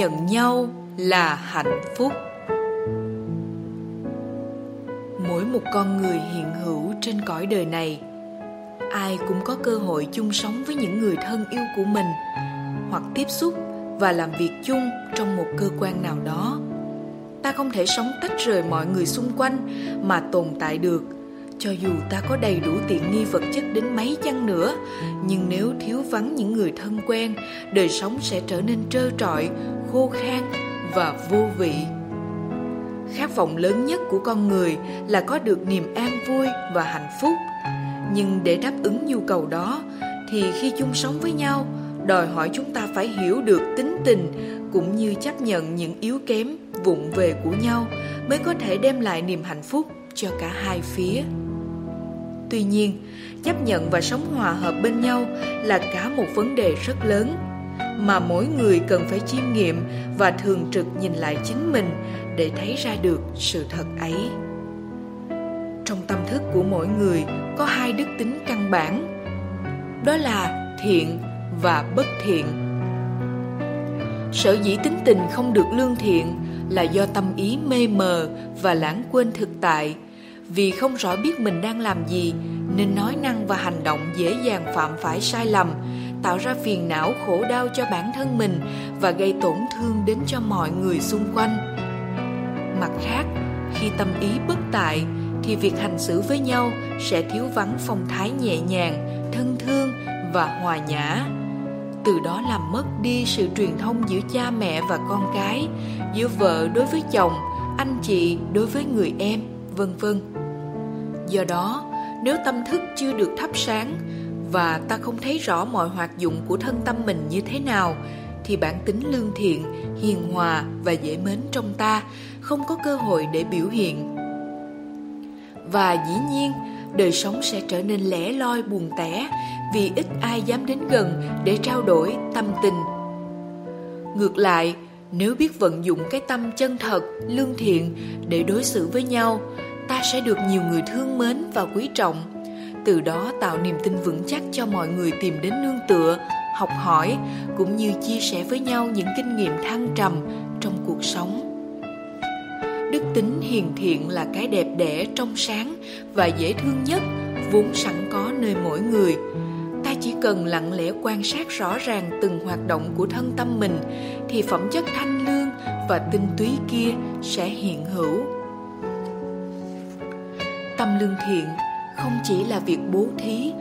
nhận nhau là hạnh phúc. Mỗi một con người hiện hữu trên cõi đời này, ai cũng có cơ hội chung sống với những người thân yêu của mình, hoặc tiếp xúc và làm việc chung trong một cơ quan nào đó. Ta không thể sống tách rời mọi người xung quanh mà tồn tại được cho dù ta có đầy đủ tiện nghi vật chất đến mấy chăng nữa, nhưng nếu thiếu vắng những người thân quen, đời sống sẽ trở nên trơ trọi, khô khan và vô vị. Khát vọng lớn nhất của con người là có được niềm an vui và hạnh phúc. Nhưng để đáp ứng nhu cầu đó, thì khi chung sống với nhau, đòi hỏi chúng ta phải hiểu được tính tình cũng như chấp nhận những yếu kém vụng về của nhau mới có thể đem lại niềm hạnh phúc cho cả hai phía tuy nhiên, chấp nhận và sống hòa hợp bên nhau là cả một vấn đề rất lớn, mà mỗi người cần phải chiêm nghiệm và thường trực nhìn lại chính mình để thấy ra được sự thật ấy. Trong tâm thức của mỗi người có hai đức tính căn bản, đó là thiện và bất thiện. Sở dĩ tính tình không được lương thiện là do tâm ý mê mờ và lãng quên thực tại vì không rõ biết mình đang làm gì, nên nói năng và hành động dễ dàng phạm phải sai lầm, tạo ra phiền não khổ đau cho bản thân mình và gây tổn thương đến cho mọi người xung quanh. Mặt khác, khi tâm ý bất tại, thì việc hành xử với nhau sẽ thiếu vắng phong thái nhẹ nhàng, thân thương và hòa nhã. Từ đó làm mất đi sự truyền thông giữa cha mẹ và con cái, giữa vợ đối với chồng, anh chị đối với người em, vân vân do đó, nếu tâm thức chưa được thắp sáng và ta không thấy rõ mọi hoạt dụng của thân tâm mình như thế nào, thì bản tính lương thiện, hiền hòa và dễ mến trong ta không có cơ hội để biểu hiện. Và dĩ nhiên, đời sống sẽ trở nên lẻ loi buồn tẻ vì ít ai dám đến gần để trao đổi tâm tình. Ngược lại, nếu biết vận dụng cái tâm chân thật, lương thiện để đối xử với nhau ta sẽ được nhiều người thương mến và quý trọng. Từ đó tạo niềm tin vững chắc cho mọi người tìm đến nương tựa, học hỏi, cũng như chia sẻ với nhau những kinh nghiệm thăng trầm trong cuộc sống. Đức tính hiền thiện là cái đẹp đẽ trong sáng và dễ thương nhất, vốn sẵn có nơi mỗi người. Ta chỉ cần lặng lẽ quan sát rõ ràng từng hoạt động của thân tâm mình, thì phẩm chất thanh lương và tinh túy kia sẽ hiện hữu tâm lương thiện, không chỉ là việc bố thí,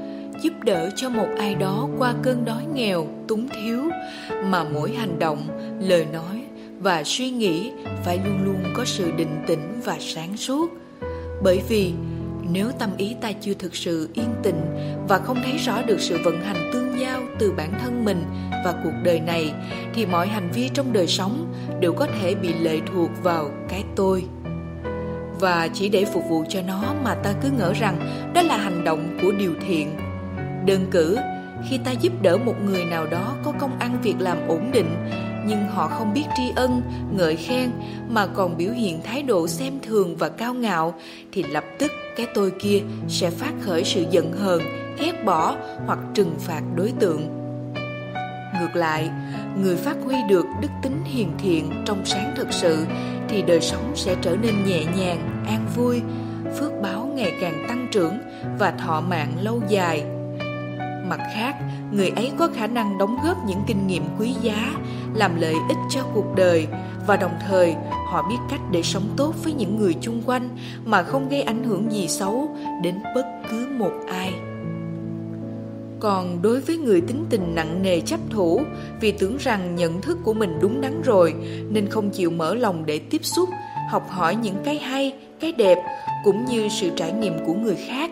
giúp đỡ cho một ai đó qua cơn đói nghèo, túng thiếu, mà mỗi hành động, lời nói và suy nghĩ phải luôn luôn có sự định tĩnh và sáng suốt. Bởi vì, nếu tâm ý ta chưa thực sự yên tĩnh và không thấy rõ được sự vận hành tương giao từ bản thân mình và cuộc đời này, thì mọi hành vi trong đời sống đều có thể bị lệ thuộc vào cái tôi và chỉ để phục vụ cho nó mà ta cứ ngỡ rằng đó là hành động của điều thiện. Đơn cử, khi ta giúp đỡ một người nào đó có công ăn việc làm ổn định, nhưng họ không biết tri ân, ngợi khen mà còn biểu hiện thái độ xem thường và cao ngạo, thì lập tức cái tôi kia sẽ phát khởi sự giận hờn, ghét bỏ hoặc trừng phạt đối tượng. Ngược lại, người phát huy được đức tính hiền thiện trong sáng thực sự thì đời sống sẽ trở nên nhẹ nhàng, an vui, phước báo ngày càng tăng trưởng và thọ mạng lâu dài. Mặt khác, người ấy có khả năng đóng góp những kinh nghiệm quý giá, làm lợi ích cho cuộc đời và đồng thời họ biết cách để sống tốt với những người chung quanh mà không gây ảnh hưởng gì xấu đến bất cứ một ai còn đối với người tính tình nặng nề chấp thủ, vì tưởng rằng nhận thức của mình đúng đắn rồi, nên không chịu mở lòng để tiếp xúc, học hỏi những cái hay, cái đẹp, cũng như sự trải nghiệm của người khác.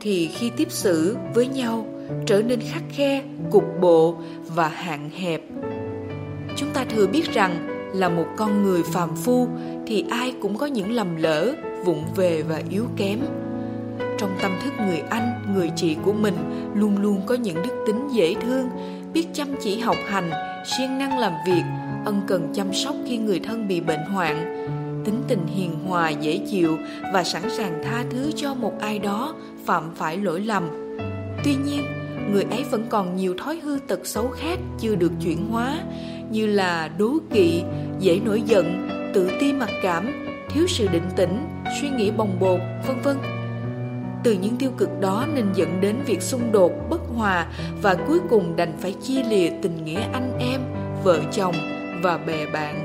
Thì khi tiếp xử với nhau, trở nên khắc khe, cục bộ và hạn hẹp. Chúng ta thừa biết rằng là một con người phàm phu thì ai cũng có những lầm lỡ, vụng về và yếu kém trong tâm thức người anh người chị của mình luôn luôn có những đức tính dễ thương biết chăm chỉ học hành siêng năng làm việc ân cần chăm sóc khi người thân bị bệnh hoạn tính tình hiền hòa dễ chịu và sẵn sàng tha thứ cho một ai đó phạm phải lỗi lầm tuy nhiên người ấy vẫn còn nhiều thói hư tật xấu khác chưa được chuyển hóa như là đố kỵ, dễ nổi giận, tự ti mặc cảm, thiếu sự định tĩnh, suy nghĩ bồng bột, vân vân. Từ những tiêu cực đó nên dẫn đến việc xung đột, bất hòa và cuối cùng đành phải chia lìa tình nghĩa anh em, vợ chồng và bè bạn.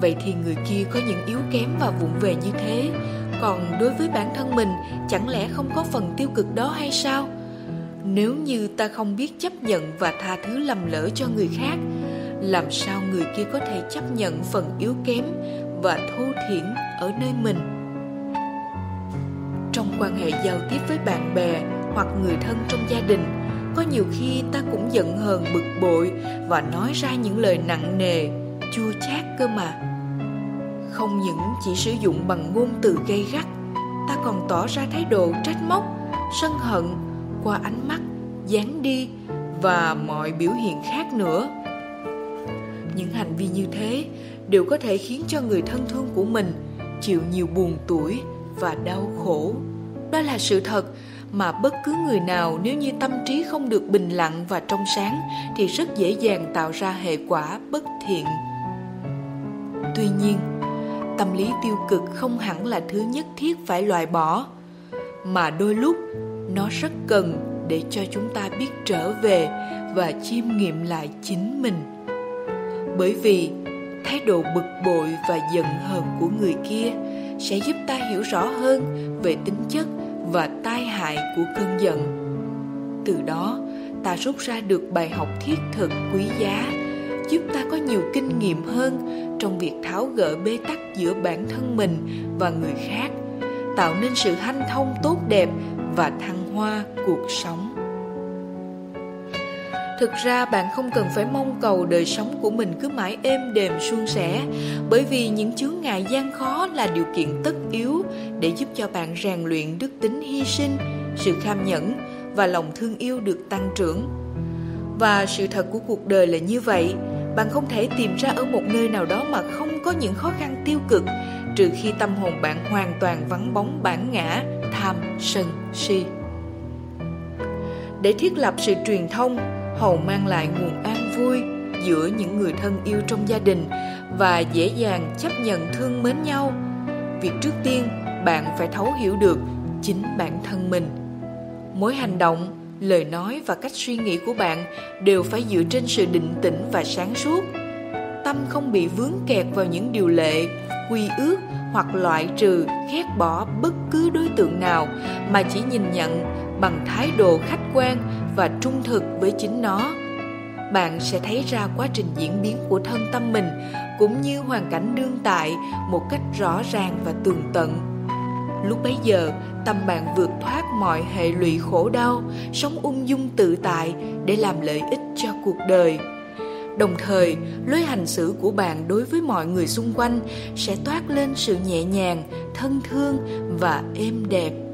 Vậy thì người kia có những yếu kém và vụng về như thế, còn đối với bản thân mình chẳng lẽ không có phần tiêu cực đó hay sao? Nếu như ta không biết chấp nhận và tha thứ lầm lỡ cho người khác, làm sao người kia có thể chấp nhận phần yếu kém và thô thiển ở nơi mình? Trong quan hệ giao tiếp với bạn bè hoặc người thân trong gia đình, có nhiều khi ta cũng giận hờn bực bội và nói ra những lời nặng nề, chua chát cơ mà. Không những chỉ sử dụng bằng ngôn từ gây gắt, ta còn tỏ ra thái độ trách móc, sân hận qua ánh mắt, dáng đi và mọi biểu hiện khác nữa. Những hành vi như thế đều có thể khiến cho người thân thương của mình chịu nhiều buồn tuổi và đau khổ. Đó là sự thật mà bất cứ người nào nếu như tâm trí không được bình lặng và trong sáng thì rất dễ dàng tạo ra hệ quả bất thiện. Tuy nhiên, tâm lý tiêu cực không hẳn là thứ nhất thiết phải loại bỏ, mà đôi lúc nó rất cần để cho chúng ta biết trở về và chiêm nghiệm lại chính mình. Bởi vì thái độ bực bội và giận hờn của người kia sẽ giúp ta hiểu rõ hơn về tính chất và tai hại của cơn giận. Từ đó, ta rút ra được bài học thiết thực quý giá, giúp ta có nhiều kinh nghiệm hơn trong việc tháo gỡ bế tắc giữa bản thân mình và người khác, tạo nên sự hanh thông tốt đẹp và thăng hoa cuộc sống. Thực ra bạn không cần phải mong cầu đời sống của mình cứ mãi êm đềm suôn sẻ Bởi vì những chướng ngại gian khó là điều kiện tất yếu Để giúp cho bạn rèn luyện đức tính hy sinh, sự kham nhẫn và lòng thương yêu được tăng trưởng. Và sự thật của cuộc đời là như vậy Bạn không thể tìm ra ở một nơi nào đó mà không có những khó khăn tiêu cực Trừ khi tâm hồn bạn hoàn toàn vắng bóng bản ngã, tham, sân, si. Để thiết lập sự truyền thông hầu mang lại nguồn an vui giữa những người thân yêu trong gia đình và dễ dàng chấp nhận thương mến nhau. Việc trước tiên, bạn phải thấu hiểu được chính bản thân mình. Mỗi hành động, lời nói và cách suy nghĩ của bạn đều phải dựa trên sự định tĩnh và sáng suốt. Tâm không bị vướng kẹt vào những điều lệ, quy ước hoặc loại trừ, ghét bỏ bất cứ đối tượng nào mà chỉ nhìn nhận bằng thái độ khách quan và trung thực với chính nó. Bạn sẽ thấy ra quá trình diễn biến của thân tâm mình cũng như hoàn cảnh đương tại một cách rõ ràng và tường tận. Lúc bấy giờ, tâm bạn vượt thoát mọi hệ lụy khổ đau, sống ung dung tự tại để làm lợi ích cho cuộc đời đồng thời, lối hành xử của bạn đối với mọi người xung quanh sẽ toát lên sự nhẹ nhàng, thân thương và êm đẹp.